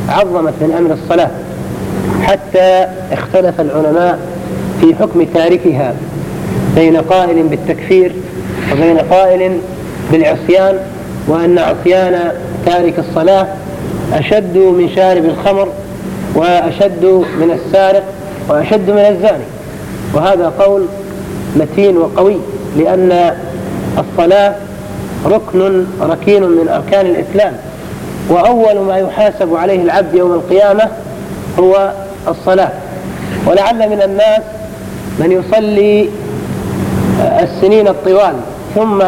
Speaker 2: عظمت من أمر الصلاة حتى اختلف العلماء في حكم تاركها بين قائل بالتكفير وبين قائل بالعصيان وأن عصيان تارك الصلاة أشد من شارب الخمر وأشد من السارق وأشد من الزاني. وهذا قول متين وقوي لأن الصلاة ركن ركين من أركان الإسلام. وأول ما يحاسب عليه العبد يوم القيامة هو الصلاة. ولعل من الناس من يصلي السنين الطوال ثم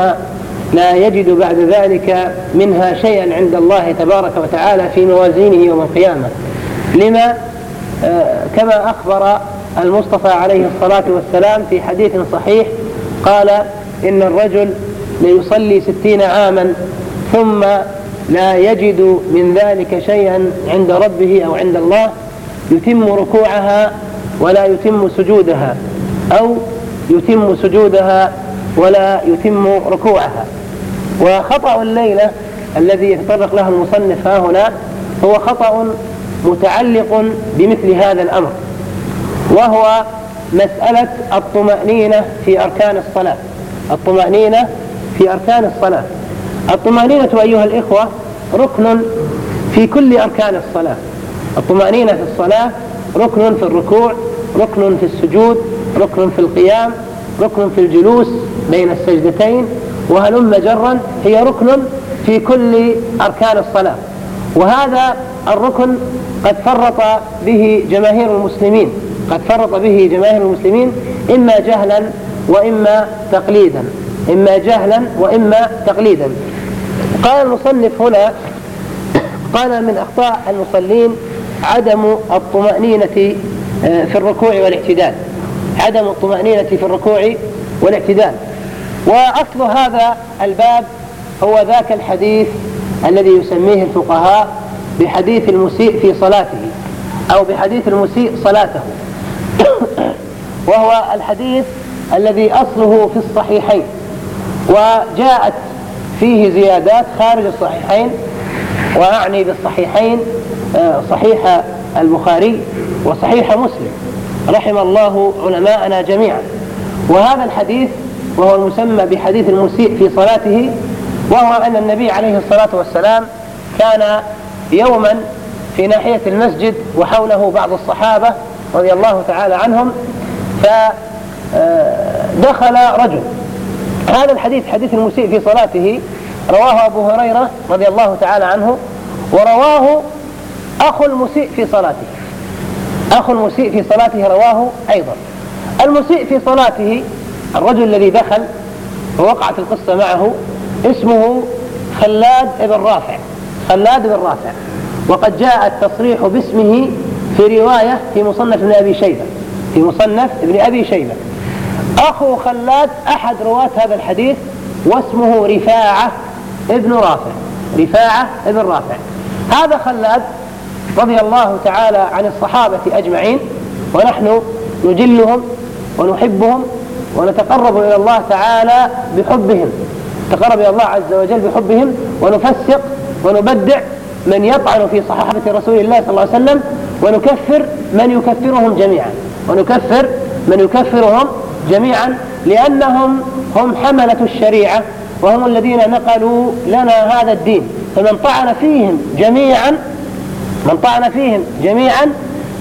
Speaker 2: لا يجد بعد ذلك منها شيئا عند الله تبارك وتعالى في موازينه يوم القيامة. لما آه، كما أخبر المصطفى عليه الصلاة والسلام في حديث صحيح قال إن الرجل ليصلي ستين عاما ثم لا يجد من ذلك شيئا عند ربه أو عند الله يتم ركوعها ولا يتم سجودها أو يتم سجودها ولا يتم ركوعها. وخطأ الليلة الذي يتطرق له المصنف ها هنا هو خطأ متعلق بمثل هذا الأمر وهو مسألة الطمأنينة في أركان الصلاة. الطمأنينة في أركان الصلاة. الطمأنينة أيها الإخوة ركن في كل أركان الصلاة. الطمأنينة في الصلاة ركن في الركوع ركن في السجود ركن في القيام ركن في الجلوس بين السجدتين وهلم جرا هي ركن في كل أركان الصلاة. وهذا الركن قد فرط به جماهير المسلمين. قد فرط به جماهير المسلمين إما جهلا وإما تقليدا. إما جهلا وإما تقليدا. قال المصنف هنا قال من أخطاء المصلين عدم الطمأنينة آه، في الركوع والاعتدال. عدم الطمأنينة في الركوع والاعتدال. وأصل هذا الباب هو ذاك الحديث الذي يسميه الفقهاء بحديث المسيء في صلاته أو بحديث المسيء صلاته. وهو الحديث الذي أصله في الصحيحين. وجاءت فيه زيادات خارج الصحيحين وأعني بالصحيحين آه، صحيح البخاري وصحيح مسلم. رحم الله علماءنا جميعا. وهذا الحديث وهو المسمى بحديث المسيء في صلاته وهو أن النبي عليه الصلاة والسلام كان يوما في ناحية المسجد وحوله بعض الصحابة رضي الله تعالى عنهم فدخل رجل هذا الحديث حديث المسيء في صلاته رواه أبو هريرة رضي الله تعالى عنه ورواه أخو المسيء في صلاته. أخو المسيء في صلاته رواه أيضا. المسيء في صلاته الرجل الذي دخل ووقعت القصة معه اسمه خلاد بن رافع. خلاد بن رافع. وقد جاء التصريح باسمه في رواية في مصنف ابن أبي شيبة. في مصنف ابن أبي شيبة. أخو خلاد أحد رواة هذا الحديث واسمه رفاعة ابن رافع. رفاعة ابن رافع. هذا خلاد رضي الله تعالى عن الصحابة أجمعين ونحن نجلهم ونحبهم ونتقرب إلى الله تعالى بحبهم. تقرب إلى الله عز وجل بحبهم ونفسق ونبدع من يطعن في صحابة رسول الله صلى الله عليه وسلم ونكفر من يكفرهم جميعا. ونكفر من يكفرهم جميعا لأنهم هم حملة الشريعة وهم الذين نقلوا لنا هذا الدين. فمن طعن فيهم جميعا من طعن فيهم جميعا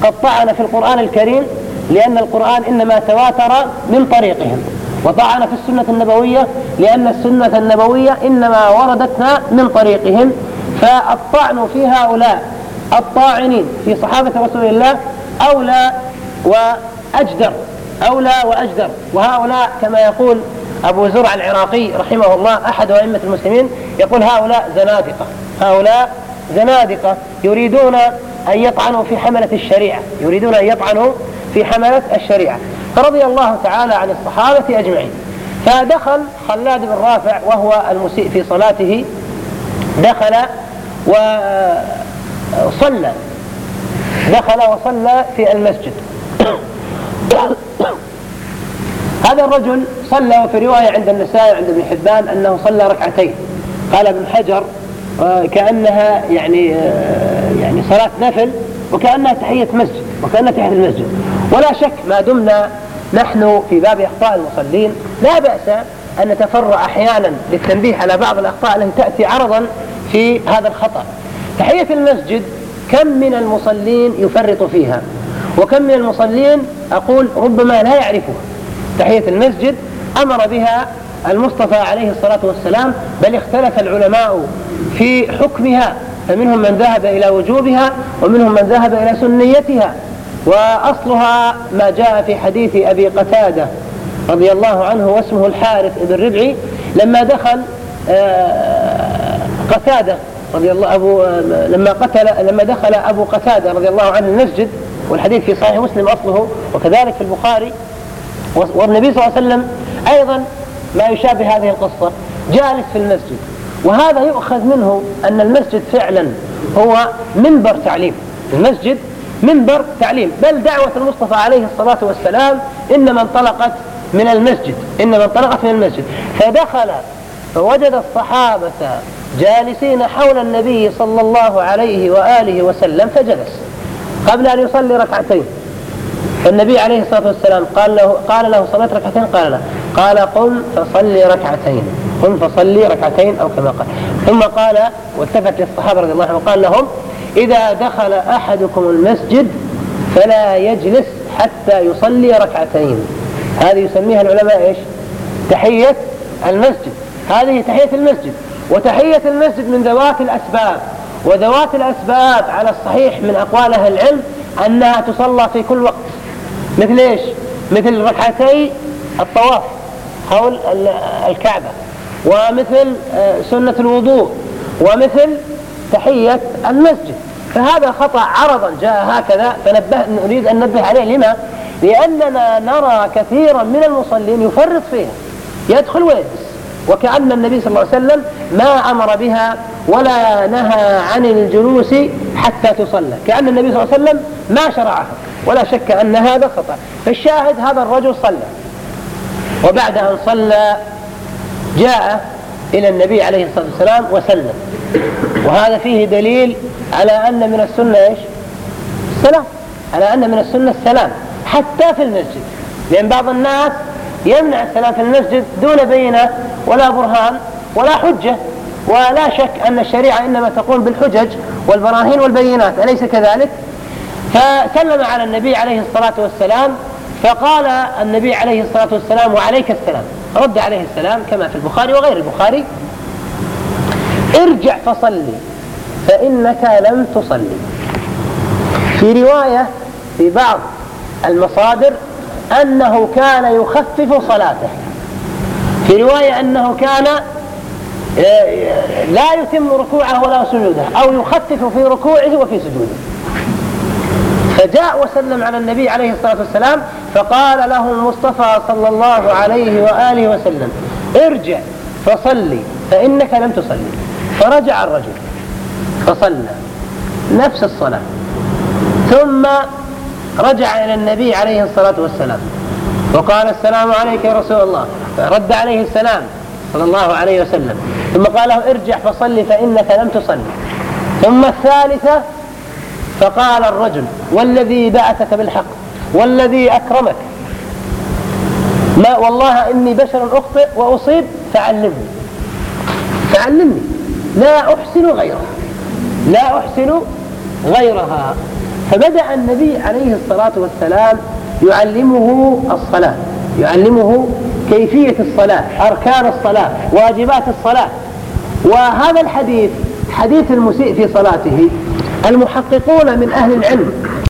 Speaker 2: قد طعن في القرآن الكريم لأن القرآن إنما تواتر من طريقهم. وطعن في السنة النبوية لأن السنة النبوية إنما وردتنا من طريقهم. فالطعن في هؤلاء الطاعنين في صحابة رسول الله أولى وأجدر. أولى وأجدر. وهؤلاء كما يقول أبو زرع العراقي رحمه الله أحد أئمة المسلمين يقول هؤلاء زنادقة. هؤلاء زنادقة يريدون أن يطعنوا في حملة الشريعة. يريدون أن يطعنوا في حملة الشريعة. فرضي الله تعالى عن الصحابة أجمعين. فدخل خلاد بن رافع وهو المسيء في صلاته دخل وصلى دخل وصلى في المسجد. هذا الرجل صلى وفي رواية عند النسائي عند ابن حبان أنه صلى ركعتين. قال ابن حجر آه، كأنها يعني آه، يعني صلاة نفل وكأنها تحية مسجد وكأنها تحية المسجد. ولا شك ما دمنا نحن في باب أخطاء المصلين. لا بأس أن نتفرع أحيانا للتنبيه على بعض الأخطاء التي تأتي عرضا في هذا الخطأ. تحية المسجد كم من المصلين يفرط فيها؟ وكم من المصلين أقول ربما لا يعرفها؟ تحية المسجد أمر بها المصطفى عليه الصلاة والسلام بل اختلف العلماء في حكمها فمنهم من ذهب إلى وجوبها ومنهم من ذهب إلى سنيتها وأصلها ما جاء في حديث أبي قتادة رضي الله عنه واسمه الحارث بن ربعي لما دخل آه، قتادة رضي الله أبو لما قتل لما دخل أبو قتادة رضي الله عنه المسجد والحديث في صحيح مسلم أصله وكذلك في البخاري والنبي صلى الله عليه وسلم أيضا ما يشابه هذه القصة جالس في المسجد. وهذا يؤخذ منه أن المسجد فعلا هو منبر تعليم. المسجد منبر تعليم. بل دعوة المصطفى عليه الصلاة والسلام إنما انطلقت من المسجد. إنما انطلقت من المسجد. فدخل فوجد الصحابة جالسين حول النبي صلى الله عليه وآله وسلم فجلس قبل أن يصلي ركعتين. فالنبي عليه الصلاة والسلام قال له قال له صليت ركعتين؟ قال لا. قال قم فصلي ركعتين. قم فصلي ركعتين أو كما قال. ثم قال والتفت للصحابة رضي الله عنهم وقال لهم إذا دخل أحدكم المسجد فلا يجلس حتى يصلي ركعتين. هذه يسميها العلماء إيش؟ تحية المسجد. هذه تحية المسجد. وتحية المسجد من ذوات الأسباب. وذوات الأسباب على الصحيح من أقوال أهل العلم أنها تصلى في كل وقت. مثل إيش؟ مثل ركعتي الطواف حول الكعبة. ومثل آه، سنة الوضوء. ومثل تحية المسجد. فهذا خطأ عرضا جاء هكذا. فنبه نريد أن ننبه عليه. لما؟ لأننا نرى كثيرا من المصلين يفرط فيها. يدخل ويجلس. وكأن النبي صلى الله عليه وسلم ما أمر بها ولا نهى عن الجلوس حتى تصلى. كأن النبي صلى الله عليه وسلم ما شرعها ولا شك أن هذا خطأ. فالشاهد هذا الرجل صلى. وبعد أن صلى جاء إلى النبي عليه الصلاة والسلام وسلم. وهذا فيه دليل على أن من السنة إيش؟ السلام. على أن من السنة السلام. حتى في المسجد. لأن بعض الناس يمنع السلام في المسجد دون بينة ولا برهان ولا حجة ولا شك أن الشريعة إنما تقوم بالحجج والبراهين والبينات أليس كذلك؟ فسلم على النبي عليه الصلاة والسلام فقال النبي عليه الصلاة والسلام وعليك السلام. رد عليه السلام كما في البخاري وغير البخاري ارجع فصلي فإنك لم تصلي. في رواية في بعض المصادر أنه كان يخفف صلاته. في رواية أنه كان آه، لا يتم ركوعه ولا سجوده أو يخفف في ركوعه وفي سجوده. فجاء وسلم على النبي عليه الصلاة والسلام فقال له المصطفى صلى الله عليه وآله وسلم ارجع فصلي فإنك لم تصلي. فرجع الرجل فصلى نفس الصلاة ثم رجع إلى النبي عليه الصلاة والسلام. وقال السلام عليك يا رسول الله. فرد عليه السلام صلى الله عليه وسلم. ثم قال له ارجع فصلي فإنك لم تصلي ثم الثالثة فقال الرجل والذي بعثك بالحق والذي أكرمك. ما والله إني بشر أخطئ وأصيب فعلمني. فعلمني. لا أحسن غيرها لا أحسن غيرها. فبدأ النبي عليه الصلاة والسلام يعلمه الصلاة. يعلمه كيفية الصلاة أركان الصلاة واجبات الصلاة. وهذا الحديث حديث المسيء في صلاته. المحققون من أهل العلم